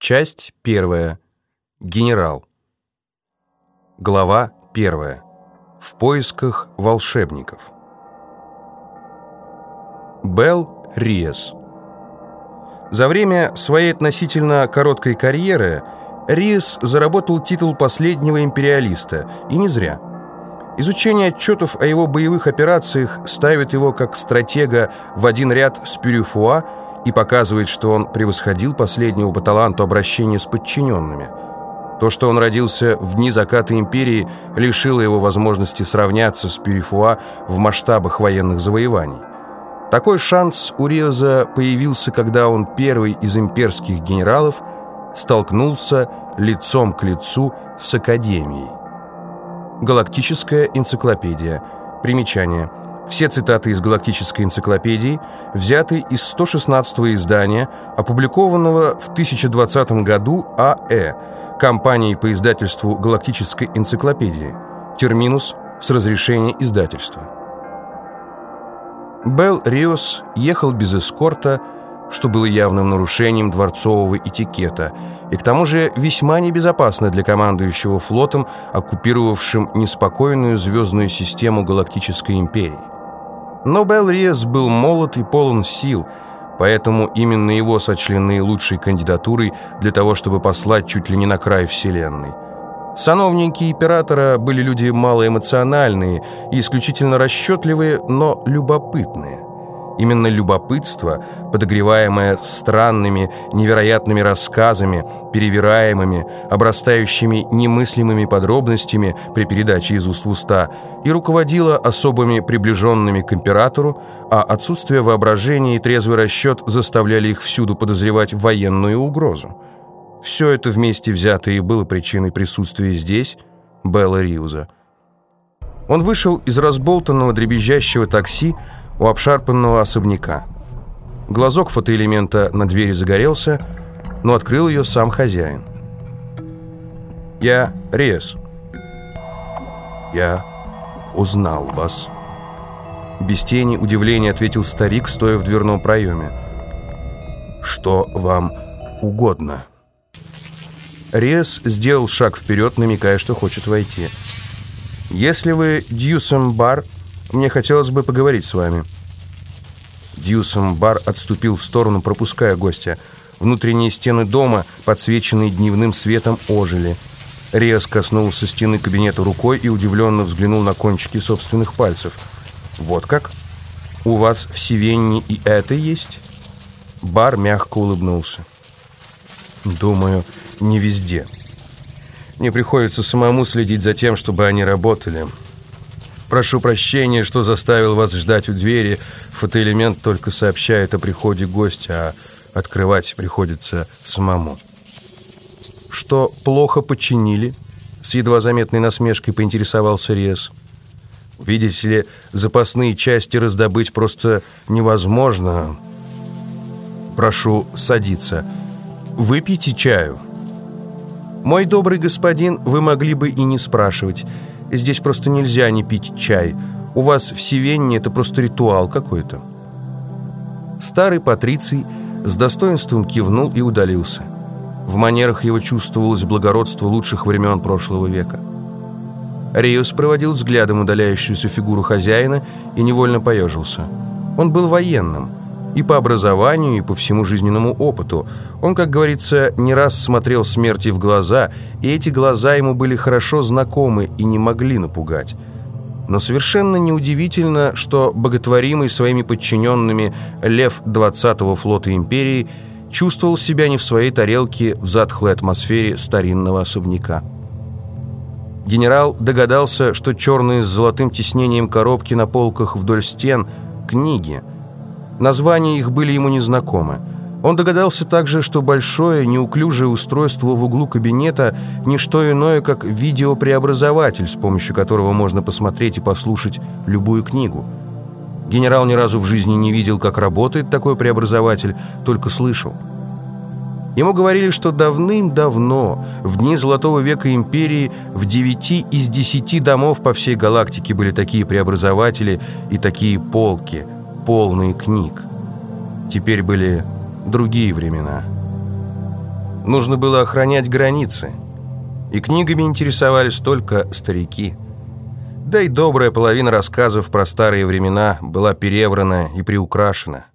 Часть первая. Генерал. Глава первая. В поисках волшебников. Белл Риес. За время своей относительно короткой карьеры Риес заработал титул последнего империалиста, и не зря. Изучение отчетов о его боевых операциях ставит его как стратега в один ряд с Пюрюфуа и показывает, что он превосходил последнего по таланту обращения с подчиненными. То, что он родился в дни заката империи, лишило его возможности сравняться с Пюрифуа в масштабах военных завоеваний. Такой шанс у Риоза появился, когда он первый из имперских генералов столкнулся лицом к лицу с Академией. Галактическая энциклопедия. Примечание – все цитаты из «Галактической энциклопедии» взяты из 116-го издания, опубликованного в 2020 году АЭ, компанией по издательству «Галактической энциклопедии». Терминус с разрешения издательства. Белл Риос ехал без эскорта, что было явным нарушением дворцового этикета, и к тому же весьма небезопасно для командующего флотом, оккупировавшим неспокойную звездную систему Галактической империи. Но Белл Риес был молод и полон сил, поэтому именно его сочли наилучшей кандидатурой для того, чтобы послать чуть ли не на край Вселенной. Сановники императора были люди малоэмоциональные и исключительно расчетливые, но любопытные. Именно любопытство, подогреваемое странными, невероятными рассказами, перевираемыми, обрастающими немыслимыми подробностями при передаче из уст в уста, и руководило особыми приближенными к императору, а отсутствие воображения и трезвый расчет заставляли их всюду подозревать военную угрозу. Все это вместе взятое и было причиной присутствия здесь Белла Риуза. Он вышел из разболтанного дребезжащего такси, у обшарпанного особняка. Глазок фотоэлемента на двери загорелся, но открыл ее сам хозяин. «Я Рез. Я узнал вас». Без тени удивления ответил старик, стоя в дверном проеме. «Что вам угодно?» Рез сделал шаг вперед, намекая, что хочет войти. «Если вы Дьюсом Бар, мне хотелось бы поговорить с вами». Дьюсом Бар отступил в сторону, пропуская гостя. Внутренние стены дома, подсвеченные дневным светом, ожили. Риас коснулся стены кабинета рукой и удивленно взглянул на кончики собственных пальцев. «Вот как? У вас в Севенне и это есть?» Бар мягко улыбнулся. «Думаю, не везде. Мне приходится самому следить за тем, чтобы они работали». Прошу прощения, что заставил вас ждать у двери. Фотоэлемент только сообщает о приходе гостя, а открывать приходится самому. Что плохо починили? С едва заметной насмешкой поинтересовался Рез. Видите ли, запасные части раздобыть просто невозможно. Прошу садиться. Выпейте чаю. Мой добрый господин, вы могли бы и не спрашивать. Здесь просто нельзя не пить чай. У вас в Севенне это просто ритуал какой-то». Старый патриций с достоинством кивнул и удалился. В манерах его чувствовалось благородство лучших времен прошлого века. Риус проводил взглядом удаляющуюся фигуру хозяина и невольно поежился. Он был военным – и по образованию, и по всему жизненному опыту. Он, как говорится, не раз смотрел смерти в глаза, и эти глаза ему были хорошо знакомы и не могли напугать. Но совершенно неудивительно, что боготворимый своими подчиненными лев 20-го флота империи чувствовал себя не в своей тарелке в затхлой атмосфере старинного особняка. Генерал догадался, что черные с золотым тиснением коробки на полках вдоль стен – книги – Названия их были ему незнакомы. Он догадался также, что большое, неуклюжее устройство в углу кабинета – не что иное, как видеопреобразователь, с помощью которого можно посмотреть и послушать любую книгу. Генерал ни разу в жизни не видел, как работает такой преобразователь, только слышал. Ему говорили, что давным-давно, в дни Золотого века империи, в девяти из десяти домов по всей галактике были такие преобразователи и такие полки – полные книг. Теперь были другие времена. нужно было охранять границы. И книгами интересовались только старики. Да и добрая половина рассказов про старые времена была переврана и приукрашена.